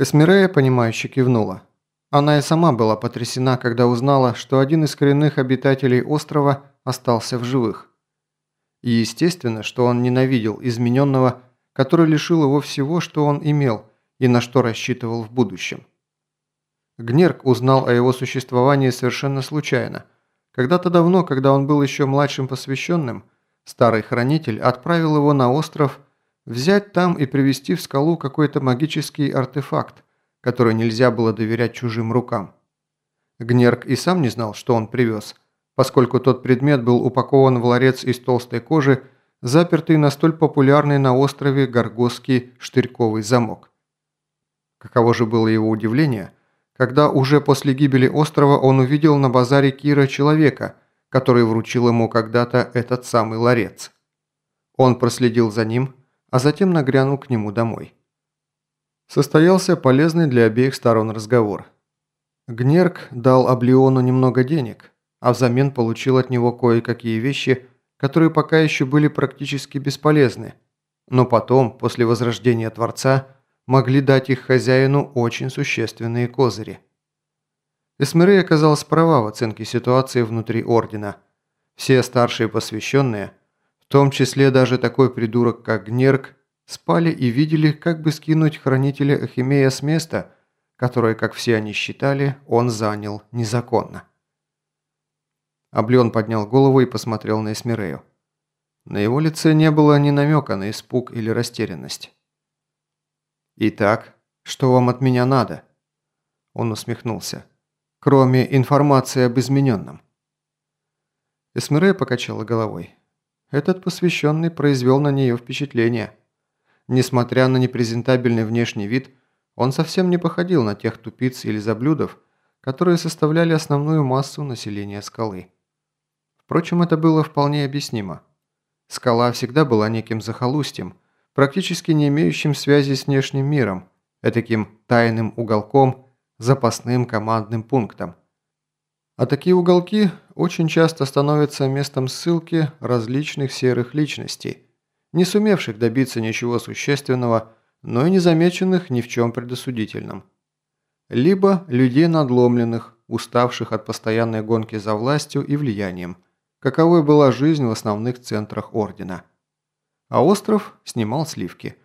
Эсмирея, понимающе кивнула. Она и сама была потрясена, когда узнала, что один из коренных обитателей острова остался в живых. И естественно, что он ненавидел измененного, который лишил его всего, что он имел и на что рассчитывал в будущем. Гнерк узнал о его существовании совершенно случайно. Когда-то давно, когда он был еще младшим посвященным, старый хранитель отправил его на остров взять там и привести в скалу какой-то магический артефакт, который нельзя было доверять чужим рукам. Гнерк и сам не знал, что он привез, поскольку тот предмет был упакован в ларец из толстой кожи, запертый на столь популярный на острове Горгосский штырьковый замок. Каково же было его удивление – когда уже после гибели острова он увидел на базаре Кира человека, который вручил ему когда-то этот самый ларец. Он проследил за ним, а затем нагрянул к нему домой. Состоялся полезный для обеих сторон разговор. Гнерк дал Аблиону немного денег, а взамен получил от него кое-какие вещи, которые пока еще были практически бесполезны, но потом, после возрождения Творца, могли дать их хозяину очень существенные козыри. Эсмерей оказалась права в оценке ситуации внутри Ордена. Все старшие посвященные, том числе даже такой придурок, как Гнерк, спали и видели, как бы скинуть хранителя Ахимея с места, которое, как все они считали, он занял незаконно. Облен поднял голову и посмотрел на Эсмерею. На его лице не было ни намека на испуг или растерянность. «Итак, что вам от меня надо?» Он усмехнулся. «Кроме информации об измененном». Эсмерея покачала головой. Этот посвященный произвел на нее впечатление. Несмотря на непрезентабельный внешний вид, он совсем не походил на тех тупиц или заблюдов, которые составляли основную массу населения скалы. Впрочем, это было вполне объяснимо. Скала всегда была неким захолустьем – практически не имеющим связи с внешним миром, таким тайным уголком, запасным командным пунктом. А такие уголки очень часто становятся местом ссылки различных серых личностей, не сумевших добиться ничего существенного, но и не замеченных ни в чем предосудительном. Либо людей надломленных, уставших от постоянной гонки за властью и влиянием, каковой была жизнь в основных центрах Ордена а остров снимал сливки.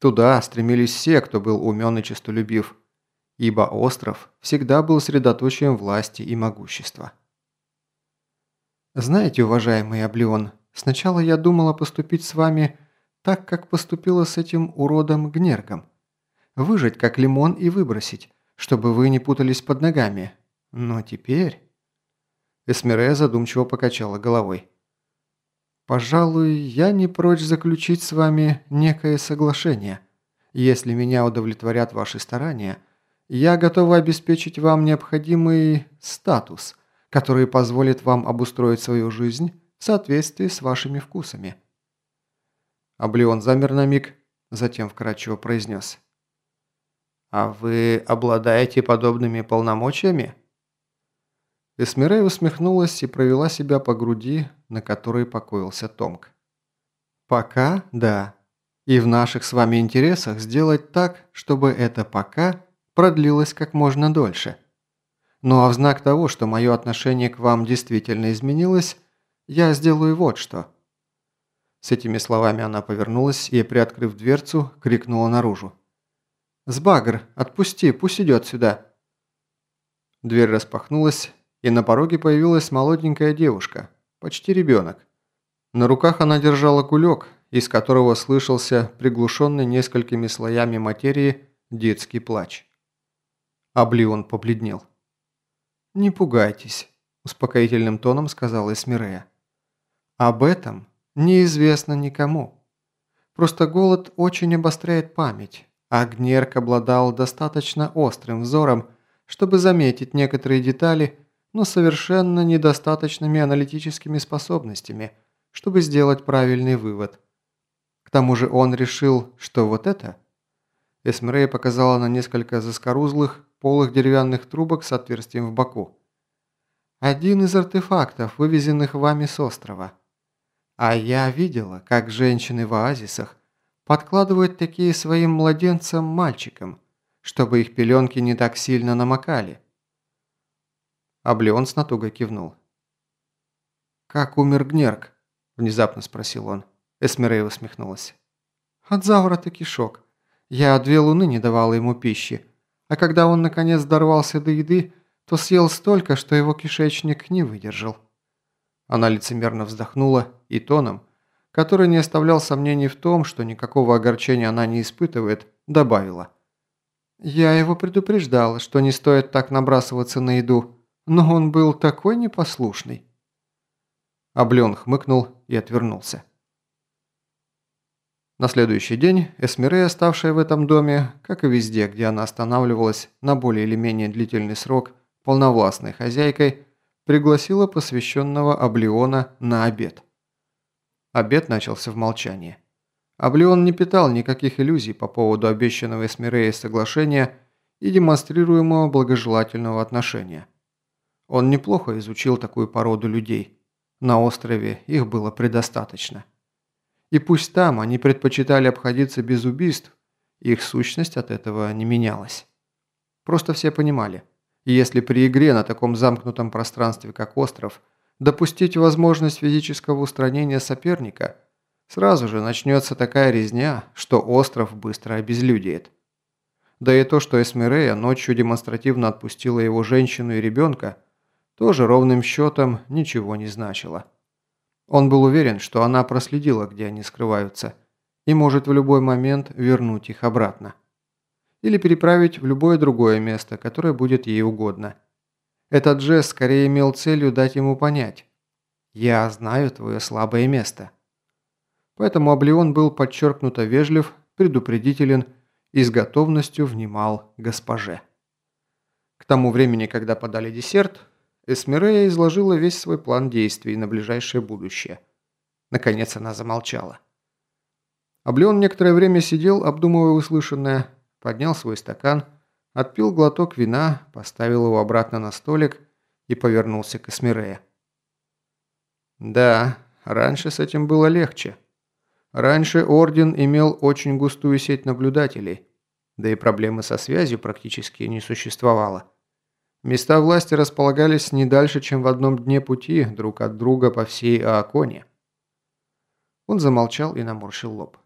Туда стремились все, кто был умен и честолюбив, ибо остров всегда был средоточием власти и могущества. «Знаете, уважаемый Облеон, сначала я думала поступить с вами так, как поступила с этим уродом Гнергом. Выжать как лимон и выбросить, чтобы вы не путались под ногами. Но теперь...» Эсмерея задумчиво покачала головой. Пожалуй, я не прочь заключить с вами некое соглашение. Если меня удовлетворят ваши старания, я готова обеспечить вам необходимый статус, который позволит вам обустроить свою жизнь в соответствии с вашими вкусами». Облеон замер на миг, затем вкратчиво произнес. «А вы обладаете подобными полномочиями?» Эсмирей усмехнулась и провела себя по груди, на которой покоился Томк. «Пока – да. И в наших с вами интересах сделать так, чтобы это «пока» продлилось как можно дольше. Ну а в знак того, что мое отношение к вам действительно изменилось, я сделаю вот что». С этими словами она повернулась и, приоткрыв дверцу, крикнула наружу. «Сбагр, отпусти, пусть идет сюда». Дверь распахнулась, и на пороге появилась молоденькая девушка, почти ребенок. На руках она держала кулек, из которого слышался приглушенный несколькими слоями материи детский плач. Облион побледнел. «Не пугайтесь», – успокоительным тоном сказала Эсмирея. «Об этом неизвестно никому. Просто голод очень обостряет память, а Гнерк обладал достаточно острым взором, чтобы заметить некоторые детали – но совершенно недостаточными аналитическими способностями, чтобы сделать правильный вывод. К тому же он решил, что вот это... Эсмрей показала на несколько заскорузлых, полых деревянных трубок с отверстием в боку. Один из артефактов, вывезенных вами с острова. А я видела, как женщины в оазисах подкладывают такие своим младенцам-мальчикам, чтобы их пеленки не так сильно намокали. Облеон с натугой кивнул. «Как умер Гнерк?» – внезапно спросил он. Эсмерей усмехнулась. «От заворота кишок. Я две луны не давала ему пищи, а когда он наконец дорвался до еды, то съел столько, что его кишечник не выдержал». Она лицемерно вздохнула и тоном, который не оставлял сомнений в том, что никакого огорчения она не испытывает, добавила. «Я его предупреждала, что не стоит так набрасываться на еду, но он был такой непослушный». Облен хмыкнул и отвернулся. На следующий день Эсмирея, оставшая в этом доме, как и везде, где она останавливалась на более или менее длительный срок, полновластной хозяйкой, пригласила посвященного Облеона на обед. Обед начался в молчании. Облеон не питал никаких иллюзий по поводу обещанного Эсмиреей соглашения и демонстрируемого благожелательного отношения. Он неплохо изучил такую породу людей. На острове их было предостаточно. И пусть там они предпочитали обходиться без убийств, их сущность от этого не менялась. Просто все понимали, если при игре на таком замкнутом пространстве, как остров, допустить возможность физического устранения соперника, сразу же начнется такая резня, что остров быстро обезлюдеет. Да и то, что Эсмерея ночью демонстративно отпустила его женщину и ребенка, тоже ровным счетом ничего не значило. Он был уверен, что она проследила, где они скрываются, и может в любой момент вернуть их обратно. Или переправить в любое другое место, которое будет ей угодно. Этот жест скорее имел целью дать ему понять «Я знаю твое слабое место». Поэтому Облеон был подчеркнуто вежлив, предупредителен и с готовностью внимал госпоже. К тому времени, когда подали десерт, Эсмирея изложила весь свой план действий на ближайшее будущее. Наконец она замолчала. Облеон некоторое время сидел, обдумывая услышанное, поднял свой стакан, отпил глоток вина, поставил его обратно на столик и повернулся к Эсмирее. «Да, раньше с этим было легче. Раньше Орден имел очень густую сеть наблюдателей, да и проблемы со связью практически не существовало». Места власти располагались не дальше, чем в одном дне пути друг от друга по всей Ааконе. Он замолчал и наморщил лоб.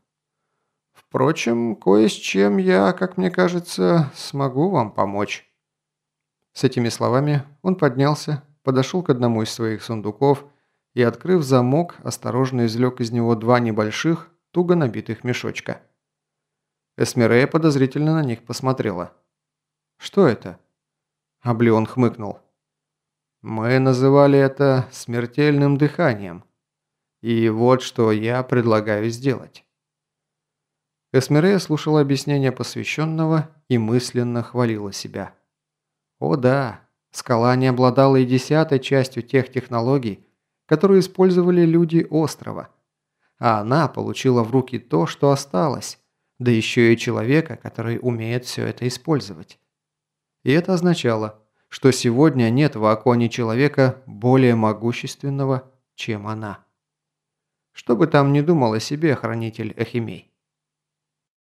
«Впрочем, кое с чем я, как мне кажется, смогу вам помочь». С этими словами он поднялся, подошел к одному из своих сундуков и, открыв замок, осторожно извлек из него два небольших, туго набитых мешочка. Эсмерея подозрительно на них посмотрела. «Что это?» Облеон хмыкнул. «Мы называли это смертельным дыханием. И вот что я предлагаю сделать». Эсмерея слушала объяснение посвященного и мысленно хвалила себя. О да, скала не обладала и десятой частью тех технологий, которые использовали люди острова. А она получила в руки то, что осталось, да еще и человека, который умеет все это использовать. И это означало, что сегодня нет в Аконе человека более могущественного, чем она. Что бы там ни думал о себе хранитель Эхимей.